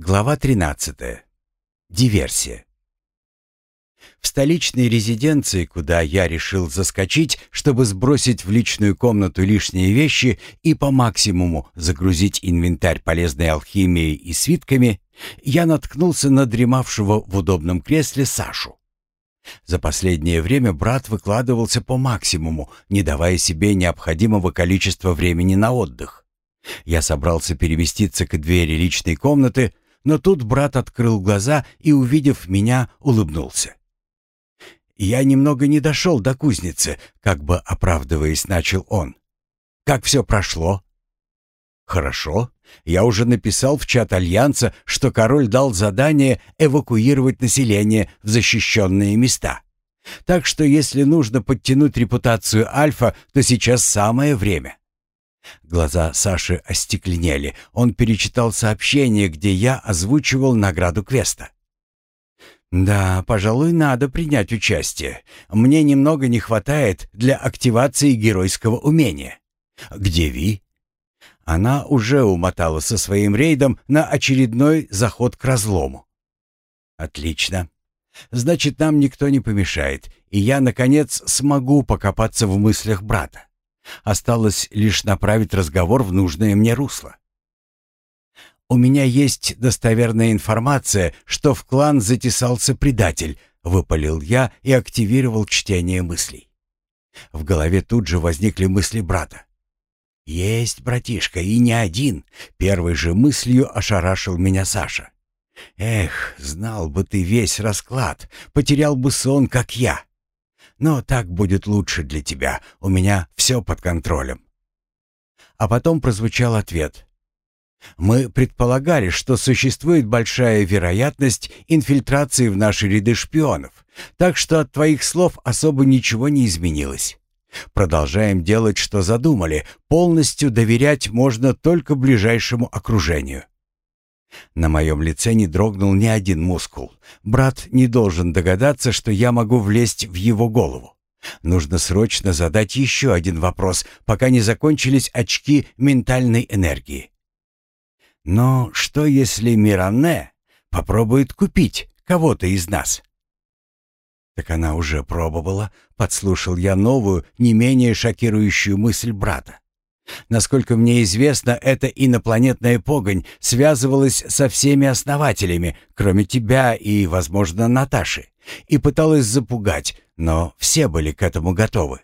Глава 13. Диверсия. В столичной резиденции, куда я решил заскочить, чтобы сбросить в личную комнату лишние вещи и по максимуму загрузить инвентарь полезной алхимией и свитками, я наткнулся на дремавшего в удобном кресле Сашу. За последнее время брат выкладывался по максимуму, не давая себе необходимого количества времени на отдых. Я собрался переместиться к двери личной комнаты, но тут брат открыл глаза и, увидев меня, улыбнулся. «Я немного не дошел до кузницы», — как бы оправдываясь, начал он. «Как все прошло?» «Хорошо. Я уже написал в чат Альянса, что король дал задание эвакуировать население в защищенные места. Так что если нужно подтянуть репутацию Альфа, то сейчас самое время. Глаза Саши остекленели. Он перечитал сообщение, где я озвучивал награду квеста. «Да, пожалуй, надо принять участие. Мне немного не хватает для активации геройского умения. Где Ви?» Она уже умотала со своим рейдом на очередной заход к разлому. «Отлично. Значит, нам никто не помешает, и я, наконец, смогу покопаться в мыслях брата. Осталось лишь направить разговор в нужное мне русло. «У меня есть достоверная информация, что в клан затесался предатель», — выпалил я и активировал чтение мыслей. В голове тут же возникли мысли брата. «Есть, братишка, и не один», — первой же мыслью ошарашил меня Саша. «Эх, знал бы ты весь расклад, потерял бы сон, как я. Но так будет лучше для тебя. У меня все под контролем». А потом прозвучал ответ. «Мы предполагали, что существует большая вероятность инфильтрации в наши ряды шпионов, так что от твоих слов особо ничего не изменилось. Продолжаем делать, что задумали. Полностью доверять можно только ближайшему окружению». На моем лице не дрогнул ни один мускул. Брат не должен догадаться, что я могу влезть в его голову. Нужно срочно задать еще один вопрос, пока не закончились очки ментальной энергии. Но что если Миранне попробует купить кого-то из нас? Так она уже пробовала, подслушал я новую, не менее шокирующую мысль брата. Насколько мне известно, эта инопланетная погонь связывалась со всеми основателями, кроме тебя и, возможно, Наташи, и пыталась запугать, но все были к этому готовы.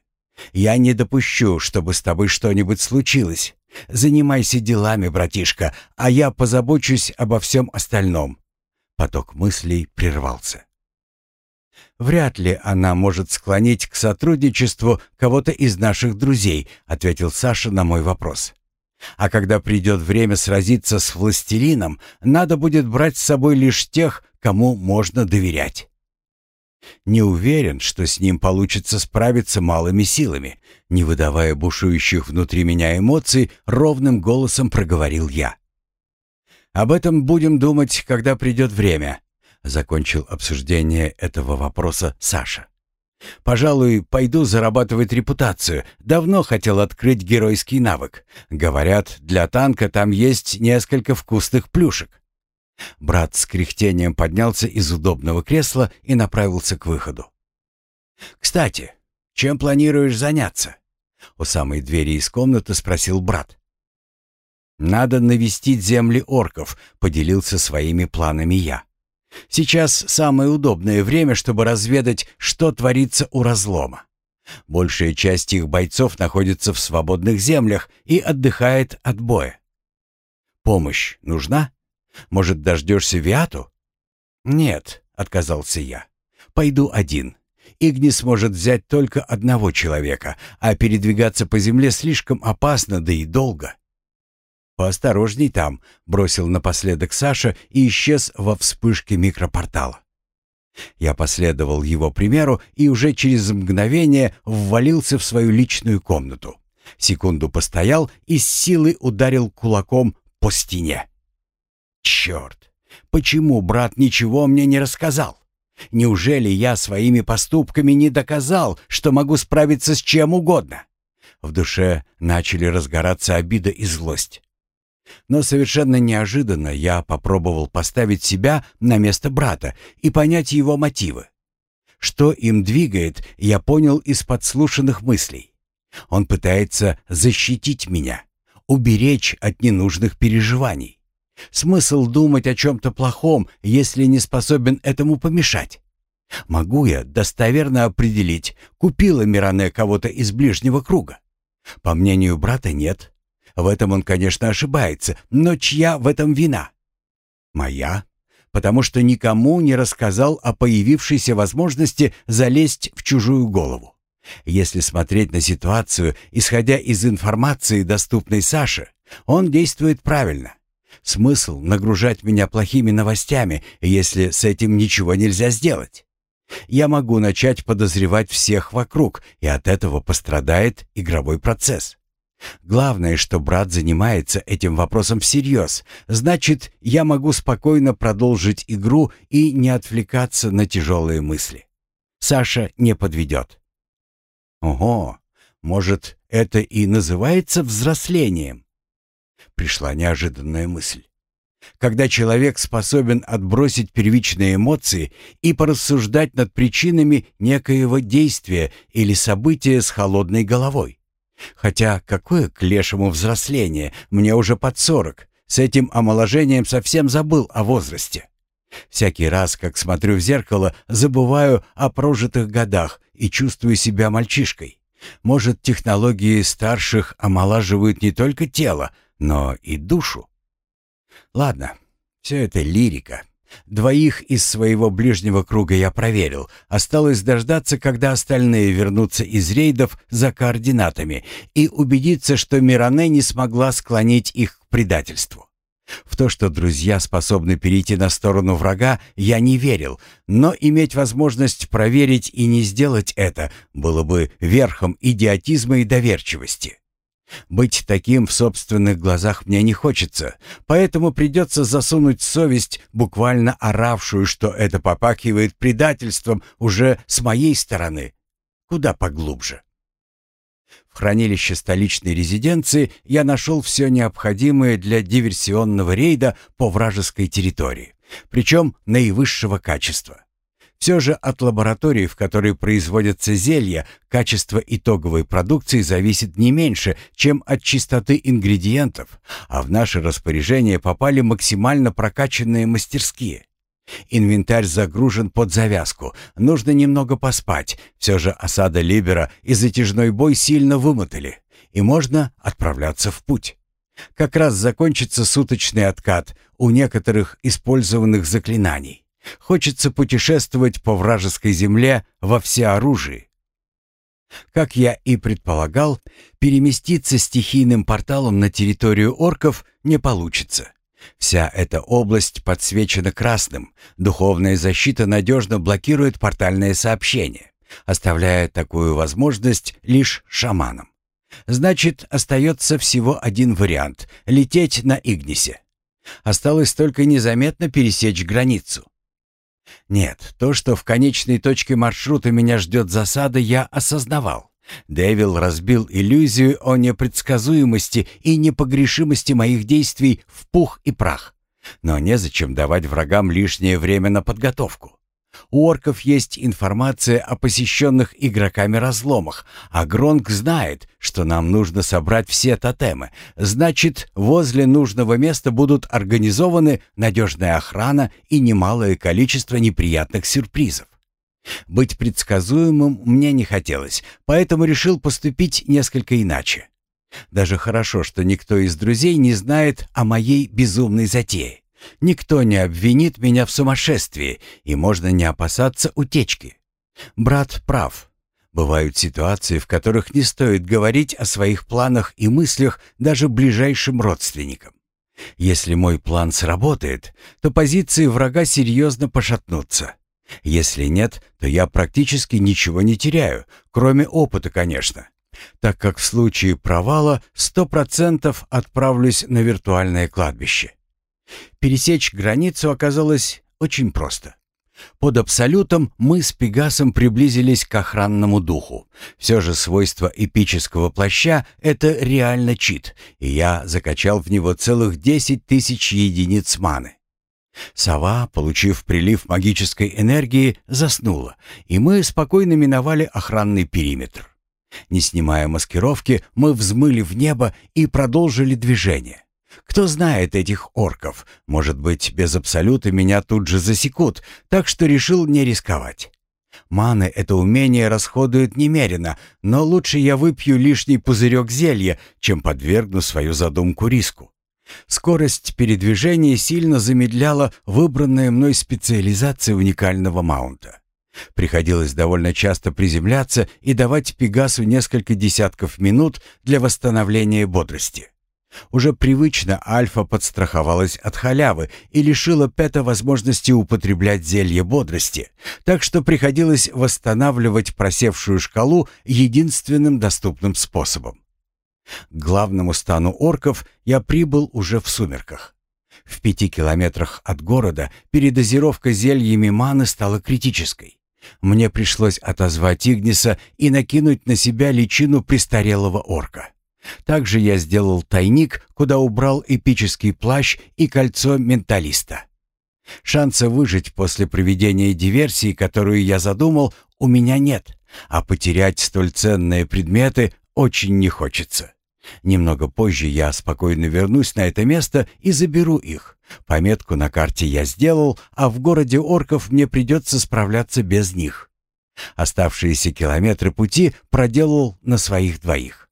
Я не допущу, чтобы с тобой что-нибудь случилось. Занимайся делами, братишка, а я позабочусь обо всем остальном. Поток мыслей прервался. «Вряд ли она может склонить к сотрудничеству кого-то из наших друзей», ответил Саша на мой вопрос. «А когда придет время сразиться с властелином, надо будет брать с собой лишь тех, кому можно доверять». «Не уверен, что с ним получится справиться малыми силами», не выдавая бушующих внутри меня эмоций, ровным голосом проговорил я. «Об этом будем думать, когда придет время», Закончил обсуждение этого вопроса Саша. «Пожалуй, пойду зарабатывать репутацию. Давно хотел открыть геройский навык. Говорят, для танка там есть несколько вкусных плюшек». Брат с кряхтением поднялся из удобного кресла и направился к выходу. «Кстати, чем планируешь заняться?» У самой двери из комнаты спросил брат. «Надо навестить земли орков», — поделился своими планами я. Сейчас самое удобное время, чтобы разведать, что творится у разлома. Большая часть их бойцов находится в свободных землях и отдыхает от боя. Помощь нужна? Может, дождешься Виату? Нет, отказался я. Пойду один. Игнис может взять только одного человека, а передвигаться по земле слишком опасно, да и долго. «Поосторожней там», — бросил напоследок Саша и исчез во вспышке микропортала. Я последовал его примеру и уже через мгновение ввалился в свою личную комнату. Секунду постоял и с силой ударил кулаком по стене. «Черт! Почему брат ничего мне не рассказал? Неужели я своими поступками не доказал, что могу справиться с чем угодно?» В душе начали разгораться обида и злость. Но совершенно неожиданно я попробовал поставить себя на место брата и понять его мотивы. Что им двигает, я понял из подслушанных мыслей. Он пытается защитить меня, уберечь от ненужных переживаний. Смысл думать о чем-то плохом, если не способен этому помешать? Могу я достоверно определить, купила Миране кого-то из ближнего круга? По мнению брата, нет. В этом он, конечно, ошибается, но чья в этом вина? Моя, потому что никому не рассказал о появившейся возможности залезть в чужую голову. Если смотреть на ситуацию, исходя из информации, доступной Саше, он действует правильно. Смысл нагружать меня плохими новостями, если с этим ничего нельзя сделать? Я могу начать подозревать всех вокруг, и от этого пострадает игровой процесс. Главное, что брат занимается этим вопросом всерьез. Значит, я могу спокойно продолжить игру и не отвлекаться на тяжелые мысли. Саша не подведет. Ого, может, это и называется взрослением? Пришла неожиданная мысль. Когда человек способен отбросить первичные эмоции и порассуждать над причинами некоего действия или события с холодной головой. Хотя какое к лешему взросление, мне уже под сорок, с этим омоложением совсем забыл о возрасте. Всякий раз, как смотрю в зеркало, забываю о прожитых годах и чувствую себя мальчишкой. Может, технологии старших омолаживают не только тело, но и душу. Ладно, все это лирика. Двоих из своего ближнего круга я проверил. Осталось дождаться, когда остальные вернутся из рейдов за координатами и убедиться, что Миране не смогла склонить их к предательству. В то, что друзья способны перейти на сторону врага, я не верил, но иметь возможность проверить и не сделать это было бы верхом идиотизма и доверчивости. Быть таким в собственных глазах мне не хочется, поэтому придется засунуть совесть, буквально оравшую, что это попакивает предательством уже с моей стороны, куда поглубже. В хранилище столичной резиденции я нашел все необходимое для диверсионного рейда по вражеской территории, причем наивысшего качества. Все же от лаборатории, в которой производятся зелья, качество итоговой продукции зависит не меньше, чем от чистоты ингредиентов, а в наше распоряжение попали максимально прокачанные мастерские. Инвентарь загружен под завязку, нужно немного поспать, все же осада Либера и затяжной бой сильно вымотали, и можно отправляться в путь. Как раз закончится суточный откат у некоторых использованных заклинаний. Хочется путешествовать по вражеской земле во всеоружии. Как я и предполагал, переместиться стихийным порталом на территорию орков не получится. Вся эта область подсвечена красным, духовная защита надежно блокирует портальное сообщение, оставляя такую возможность лишь шаманам. Значит, остается всего один вариант — лететь на Игнисе. Осталось только незаметно пересечь границу. Нет, то, что в конечной точке маршрута меня ждет засада, я осознавал. Дэвил разбил иллюзию о непредсказуемости и непогрешимости моих действий в пух и прах. Но незачем давать врагам лишнее время на подготовку. У орков есть информация о посещенных игроками разломах, а Гронк знает, что нам нужно собрать все тотемы. Значит, возле нужного места будут организованы надежная охрана и немалое количество неприятных сюрпризов. Быть предсказуемым мне не хотелось, поэтому решил поступить несколько иначе. Даже хорошо, что никто из друзей не знает о моей безумной затее. Никто не обвинит меня в сумасшествии, и можно не опасаться утечки. Брат прав. Бывают ситуации, в которых не стоит говорить о своих планах и мыслях даже ближайшим родственникам. Если мой план сработает, то позиции врага серьезно пошатнутся. Если нет, то я практически ничего не теряю, кроме опыта, конечно, так как в случае провала 100% отправлюсь на виртуальное кладбище. Пересечь границу оказалось очень просто. Под абсолютом мы с Пегасом приблизились к охранному духу. Все же свойство эпического плаща — это реально чит, и я закачал в него целых десять тысяч единиц маны. Сова, получив прилив магической энергии, заснула, и мы спокойно миновали охранный периметр. Не снимая маскировки, мы взмыли в небо и продолжили движение. Кто знает этих орков? Может быть, без абсолюта меня тут же засекут, так что решил не рисковать. Маны это умение расходует немерено, но лучше я выпью лишний пузырек зелья, чем подвергну свою задумку риску. Скорость передвижения сильно замедляла выбранная мной специализация уникального маунта. Приходилось довольно часто приземляться и давать Пегасу несколько десятков минут для восстановления бодрости. Уже привычно Альфа подстраховалась от халявы и лишила Пэта возможности употреблять зелье бодрости, так что приходилось восстанавливать просевшую шкалу единственным доступным способом. К главному стану орков я прибыл уже в сумерках. В пяти километрах от города передозировка зельями маны стала критической. Мне пришлось отозвать Игниса и накинуть на себя личину престарелого орка. Также я сделал тайник, куда убрал эпический плащ и кольцо менталиста. Шанса выжить после проведения диверсии, которую я задумал, у меня нет, а потерять столь ценные предметы очень не хочется. Немного позже я спокойно вернусь на это место и заберу их. Пометку на карте я сделал, а в городе орков мне придется справляться без них. Оставшиеся километры пути проделал на своих двоих.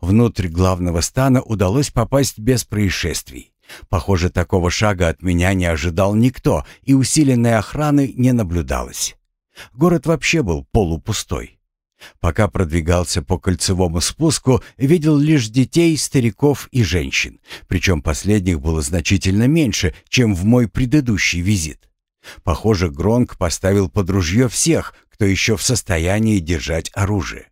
Внутрь главного стана удалось попасть без происшествий. Похоже, такого шага от меня не ожидал никто, и усиленной охраны не наблюдалось. Город вообще был полупустой. Пока продвигался по кольцевому спуску, видел лишь детей, стариков и женщин, причем последних было значительно меньше, чем в мой предыдущий визит. Похоже, Гронк поставил под ружье всех, кто еще в состоянии держать оружие.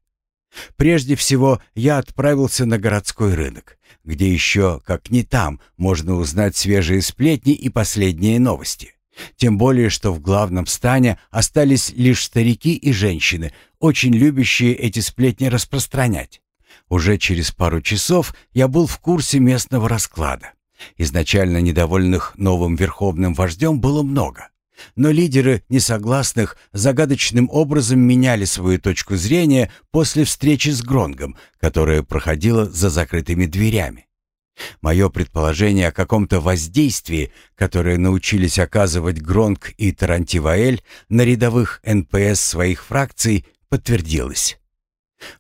Прежде всего, я отправился на городской рынок, где еще, как не там, можно узнать свежие сплетни и последние новости. Тем более, что в главном стане остались лишь старики и женщины, очень любящие эти сплетни распространять. Уже через пару часов я был в курсе местного расклада. Изначально недовольных новым верховным вождем было много. Но лидеры несогласных загадочным образом меняли свою точку зрения после встречи с Гронгом, которая проходила за закрытыми дверями. Мое предположение о каком-то воздействии, которое научились оказывать Гронг и Тарантиваэль на рядовых НПС своих фракций, подтвердилось.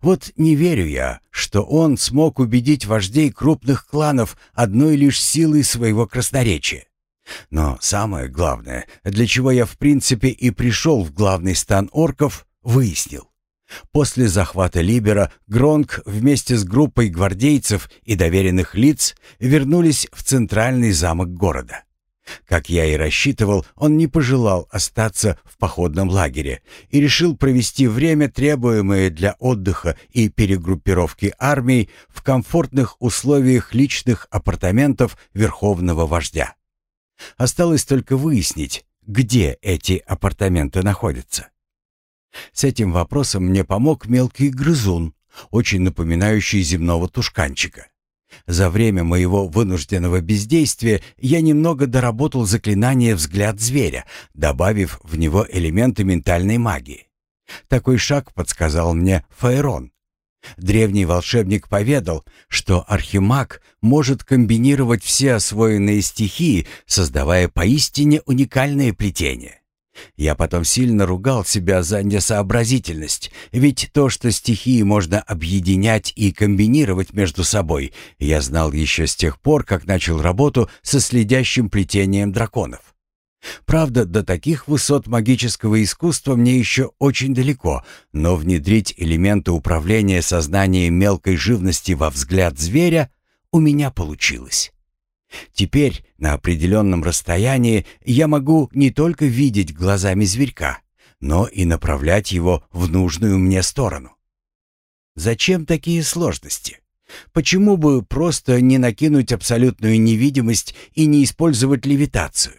Вот не верю я, что он смог убедить вождей крупных кланов одной лишь силой своего красноречия. Но самое главное, для чего я в принципе и пришел в главный стан орков, выяснил. После захвата Либера Гронк вместе с группой гвардейцев и доверенных лиц вернулись в центральный замок города. Как я и рассчитывал, он не пожелал остаться в походном лагере и решил провести время, требуемое для отдыха и перегруппировки армий в комфортных условиях личных апартаментов верховного вождя. Осталось только выяснить, где эти апартаменты находятся. С этим вопросом мне помог мелкий грызун, очень напоминающий земного тушканчика. За время моего вынужденного бездействия я немного доработал заклинание «Взгляд зверя», добавив в него элементы ментальной магии. Такой шаг подсказал мне Фаерон, Древний волшебник поведал, что архимаг может комбинировать все освоенные стихии, создавая поистине уникальные плетения. Я потом сильно ругал себя за несообразительность, ведь то, что стихии можно объединять и комбинировать между собой, я знал еще с тех пор, как начал работу со следящим плетением драконов. Правда, до таких высот магического искусства мне еще очень далеко, но внедрить элементы управления сознанием мелкой живности во взгляд зверя у меня получилось. Теперь на определенном расстоянии я могу не только видеть глазами зверька, но и направлять его в нужную мне сторону. Зачем такие сложности? Почему бы просто не накинуть абсолютную невидимость и не использовать левитацию?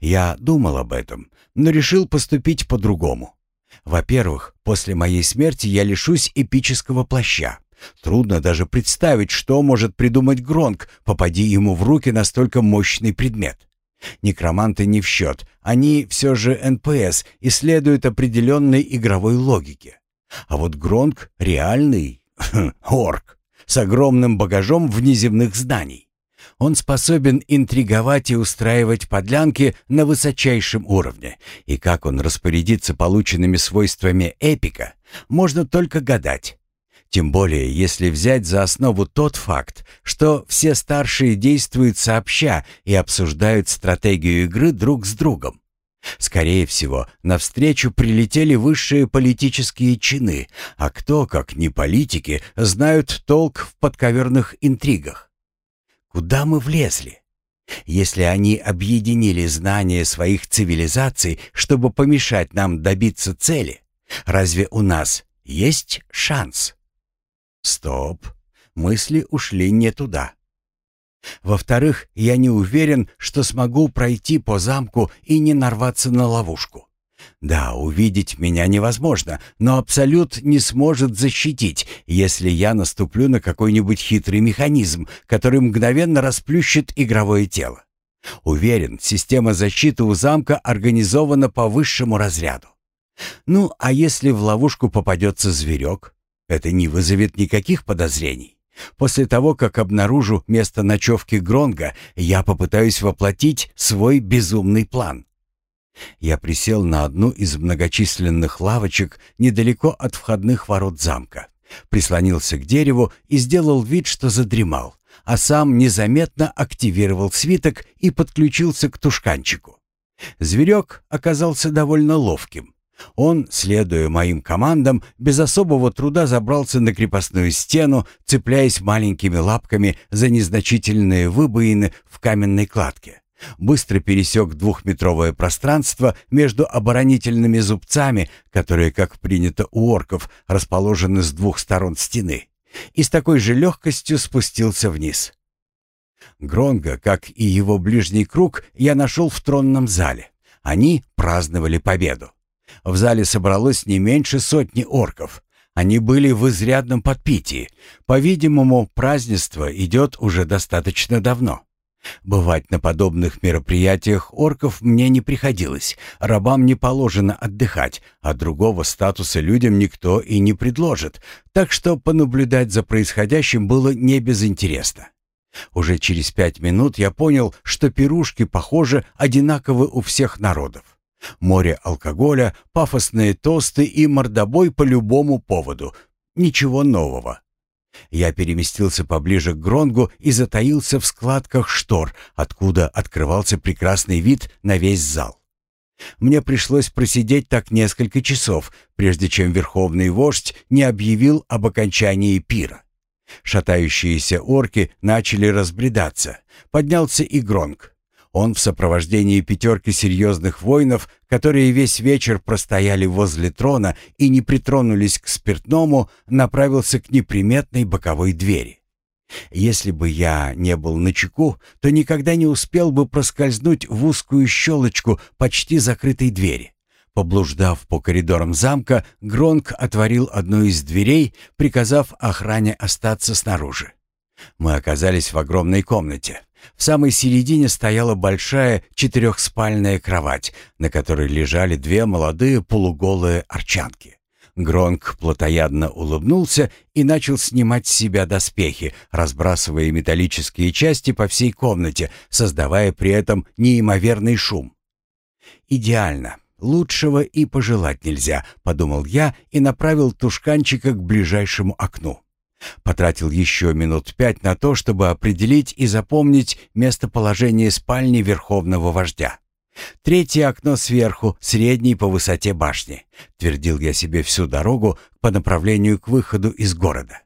Я думал об этом, но решил поступить по-другому. Во-первых, после моей смерти я лишусь эпического плаща. Трудно даже представить, что может придумать Гронк, попади ему в руки настолько мощный предмет. Некроманты не в счет, они все же НПС и следуют определенной игровой логике. А вот Гронк — реальный орк с огромным багажом внеземных зданий. Он способен интриговать и устраивать подлянки на высочайшем уровне, и как он распорядится полученными свойствами эпика, можно только гадать. Тем более, если взять за основу тот факт, что все старшие действуют сообща и обсуждают стратегию игры друг с другом. Скорее всего, навстречу прилетели высшие политические чины, а кто, как не политики, знают толк в подковерных интригах. Куда мы влезли? Если они объединили знания своих цивилизаций, чтобы помешать нам добиться цели, разве у нас есть шанс? Стоп. Мысли ушли не туда. Во-вторых, я не уверен, что смогу пройти по замку и не нарваться на ловушку. Да, увидеть меня невозможно, но Абсолют не сможет защитить, если я наступлю на какой-нибудь хитрый механизм, который мгновенно расплющит игровое тело. Уверен, система защиты у замка организована по высшему разряду. Ну, а если в ловушку попадется зверек? Это не вызовет никаких подозрений. После того, как обнаружу место ночевки Гронга, я попытаюсь воплотить свой безумный план. Я присел на одну из многочисленных лавочек недалеко от входных ворот замка, прислонился к дереву и сделал вид, что задремал, а сам незаметно активировал свиток и подключился к тушканчику. Зверек оказался довольно ловким. Он, следуя моим командам, без особого труда забрался на крепостную стену, цепляясь маленькими лапками за незначительные выбоины в каменной кладке. Быстро пересек двухметровое пространство между оборонительными зубцами, которые, как принято у орков, расположены с двух сторон стены, и с такой же легкостью спустился вниз. Гронга, как и его ближний круг, я нашел в тронном зале. Они праздновали победу. В зале собралось не меньше сотни орков. Они были в изрядном подпитии. По-видимому, празднество идет уже достаточно давно. Бывать на подобных мероприятиях орков мне не приходилось. Рабам не положено отдыхать, а другого статуса людям никто и не предложит, так что понаблюдать за происходящим было не безинтересно. Уже через пять минут я понял, что пирушки, похоже, одинаковы у всех народов. Море алкоголя, пафосные тосты и мордобой по любому поводу. Ничего нового. Я переместился поближе к Гронгу и затаился в складках штор, откуда открывался прекрасный вид на весь зал. Мне пришлось просидеть так несколько часов, прежде чем верховный вождь не объявил об окончании пира. Шатающиеся орки начали разбредаться. Поднялся и Гронг. Он в сопровождении пятерки серьезных воинов, которые весь вечер простояли возле трона и не притронулись к спиртному, направился к неприметной боковой двери. Если бы я не был начеку, то никогда не успел бы проскользнуть в узкую щелочку почти закрытой двери. Поблуждав по коридорам замка, Гронк отворил одну из дверей, приказав охране остаться снаружи. Мы оказались в огромной комнате. В самой середине стояла большая четырехспальная кровать, на которой лежали две молодые полуголые арчанки. Гронк плотоядно улыбнулся и начал снимать с себя доспехи, разбрасывая металлические части по всей комнате, создавая при этом неимоверный шум. «Идеально. Лучшего и пожелать нельзя», — подумал я и направил тушканчика к ближайшему окну. Потратил еще минут пять на то, чтобы определить и запомнить местоположение спальни верховного вождя. «Третье окно сверху, средний по высоте башни», — твердил я себе всю дорогу по направлению к выходу из города.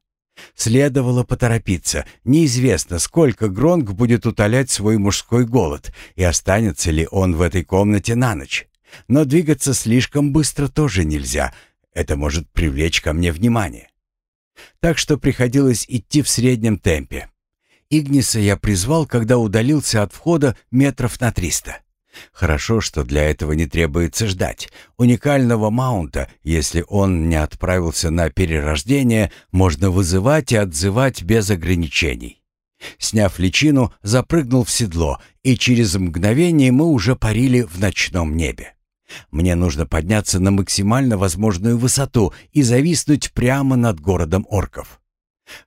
Следовало поторопиться. Неизвестно, сколько Гронг будет утолять свой мужской голод, и останется ли он в этой комнате на ночь. Но двигаться слишком быстро тоже нельзя. Это может привлечь ко мне внимание так что приходилось идти в среднем темпе. Игниса я призвал, когда удалился от входа метров на триста. Хорошо, что для этого не требуется ждать. Уникального маунта, если он не отправился на перерождение, можно вызывать и отзывать без ограничений. Сняв личину, запрыгнул в седло, и через мгновение мы уже парили в ночном небе. Мне нужно подняться на максимально возможную высоту и зависнуть прямо над городом орков.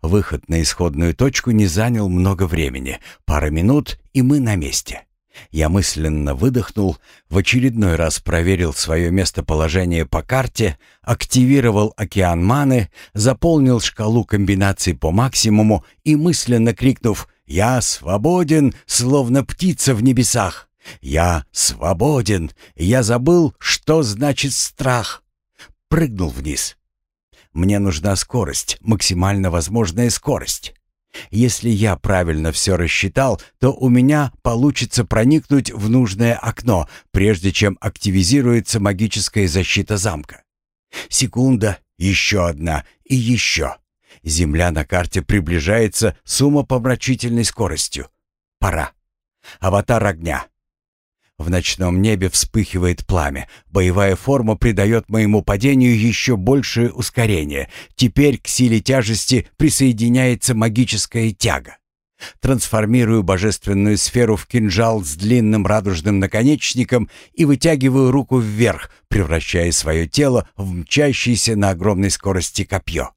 Выход на исходную точку не занял много времени. Пара минут, и мы на месте. Я мысленно выдохнул, в очередной раз проверил свое местоположение по карте, активировал океан маны, заполнил шкалу комбинаций по максимуму и мысленно крикнув «Я свободен, словно птица в небесах! Я свободен! Я забыл, что значит страх!» Прыгнул вниз. Мне нужна скорость, максимально возможная скорость. Если я правильно все рассчитал, то у меня получится проникнуть в нужное окно, прежде чем активизируется магическая защита замка. Секунда, еще одна и еще. Земля на карте приближается с умопомрачительной скоростью. Пора. Аватар огня. В ночном небе вспыхивает пламя. Боевая форма придает моему падению еще большее ускорение. Теперь к силе тяжести присоединяется магическая тяга. Трансформирую божественную сферу в кинжал с длинным радужным наконечником и вытягиваю руку вверх, превращая свое тело в мчащееся на огромной скорости копье.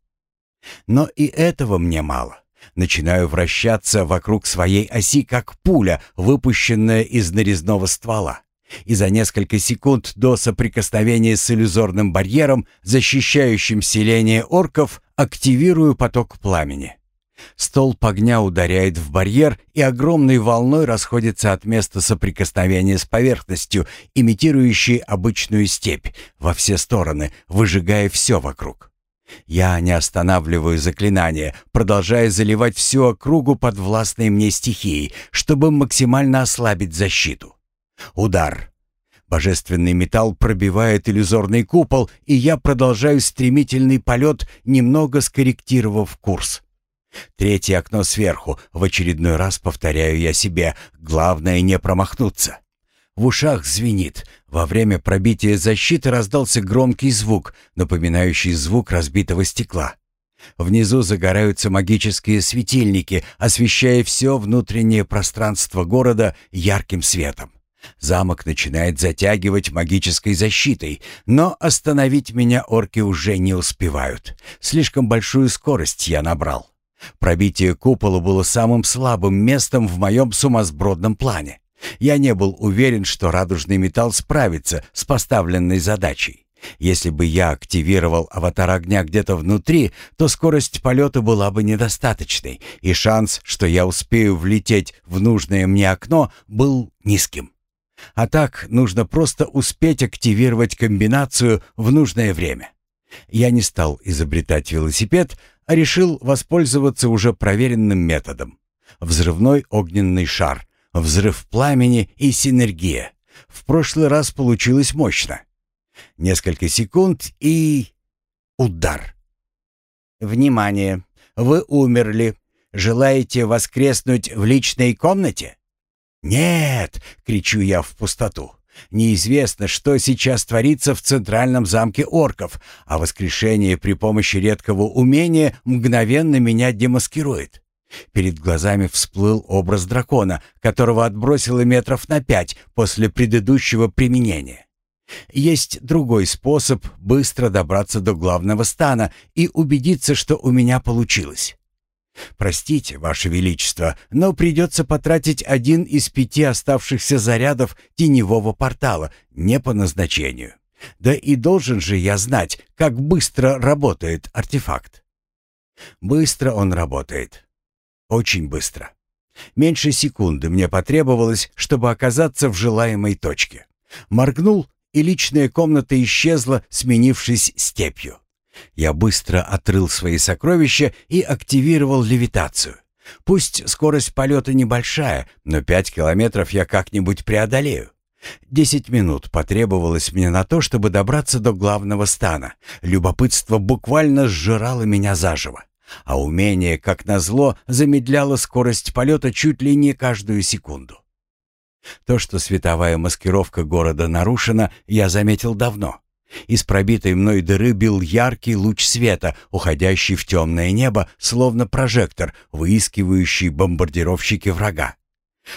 Но и этого мне мало. Начинаю вращаться вокруг своей оси, как пуля, выпущенная из нарезного ствола. И за несколько секунд до соприкосновения с иллюзорным барьером, защищающим селение орков, активирую поток пламени. Столб огня ударяет в барьер и огромной волной расходится от места соприкосновения с поверхностью, имитирующей обычную степь, во все стороны, выжигая все вокруг. Я не останавливаю заклинание, продолжая заливать всю округу под властной мне стихией, чтобы максимально ослабить защиту. Удар. Божественный металл пробивает иллюзорный купол, и я продолжаю стремительный полет, немного скорректировав курс. Третье окно сверху. В очередной раз повторяю я себе. Главное не промахнуться. В ушах звенит. Во время пробития защиты раздался громкий звук, напоминающий звук разбитого стекла. Внизу загораются магические светильники, освещая все внутреннее пространство города ярким светом. Замок начинает затягивать магической защитой, но остановить меня орки уже не успевают. Слишком большую скорость я набрал. Пробитие купола было самым слабым местом в моем сумасбродном плане. Я не был уверен, что радужный металл справится с поставленной задачей. Если бы я активировал аватар огня где-то внутри, то скорость полета была бы недостаточной, и шанс, что я успею влететь в нужное мне окно, был низким. А так нужно просто успеть активировать комбинацию в нужное время. Я не стал изобретать велосипед, а решил воспользоваться уже проверенным методом. Взрывной огненный шар, Взрыв пламени и синергия. В прошлый раз получилось мощно. Несколько секунд и... удар. Внимание! Вы умерли. Желаете воскреснуть в личной комнате? «Нет!» — кричу я в пустоту. Неизвестно, что сейчас творится в центральном замке орков, а воскрешение при помощи редкого умения мгновенно меня демаскирует. Перед глазами всплыл образ дракона, которого отбросило метров на пять после предыдущего применения. Есть другой способ быстро добраться до главного стана и убедиться, что у меня получилось. Простите, Ваше Величество, но придется потратить один из пяти оставшихся зарядов теневого портала не по назначению. Да и должен же я знать, как быстро работает артефакт. Быстро он работает. Очень быстро. Меньше секунды мне потребовалось, чтобы оказаться в желаемой точке. Моргнул, и личная комната исчезла, сменившись степью. Я быстро отрыл свои сокровища и активировал левитацию. Пусть скорость полета небольшая, но пять километров я как-нибудь преодолею. Десять минут потребовалось мне на то, чтобы добраться до главного стана. Любопытство буквально сжирало меня заживо а умение, как назло, замедляло скорость полета чуть ли не каждую секунду. То, что световая маскировка города нарушена, я заметил давно. Из пробитой мной дыры бил яркий луч света, уходящий в темное небо, словно прожектор, выискивающий бомбардировщики врага.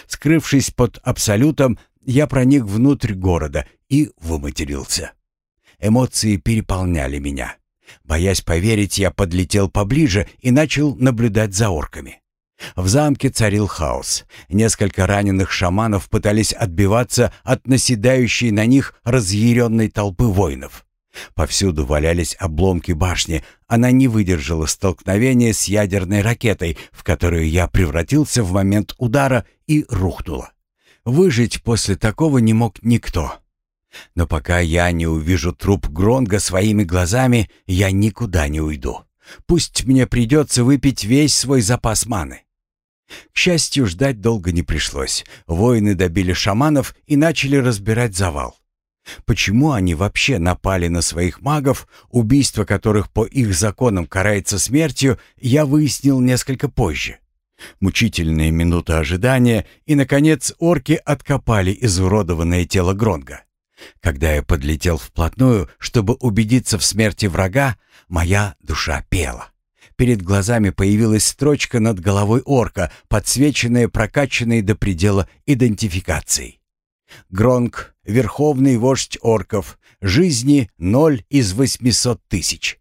Скрывшись под абсолютом, я проник внутрь города и выматерился. Эмоции переполняли меня. Боясь поверить, я подлетел поближе и начал наблюдать за орками. В замке царил хаос. Несколько раненых шаманов пытались отбиваться от наседающей на них разъяренной толпы воинов. Повсюду валялись обломки башни. Она не выдержала столкновения с ядерной ракетой, в которую я превратился в момент удара и рухнула. Выжить после такого не мог никто. Но пока я не увижу труп Гронга своими глазами, я никуда не уйду. Пусть мне придется выпить весь свой запас маны. К счастью, ждать долго не пришлось. Воины добили шаманов и начали разбирать завал. Почему они вообще напали на своих магов, убийство которых по их законам карается смертью, я выяснил несколько позже. Мучительные минуты ожидания, и, наконец, орки откопали изуродованное тело Гронга. Когда я подлетел вплотную, чтобы убедиться в смерти врага, моя душа пела. Перед глазами появилась строчка над головой орка, подсвеченная прокачанной до предела идентификацией. Гронг, верховный вождь орков, жизни ноль из восьмисот тысяч.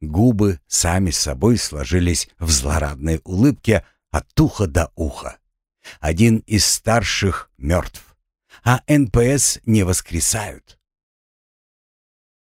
Губы сами собой сложились в злорадной улыбке от уха до уха. Один из старших мертв, а НПС не воскресают.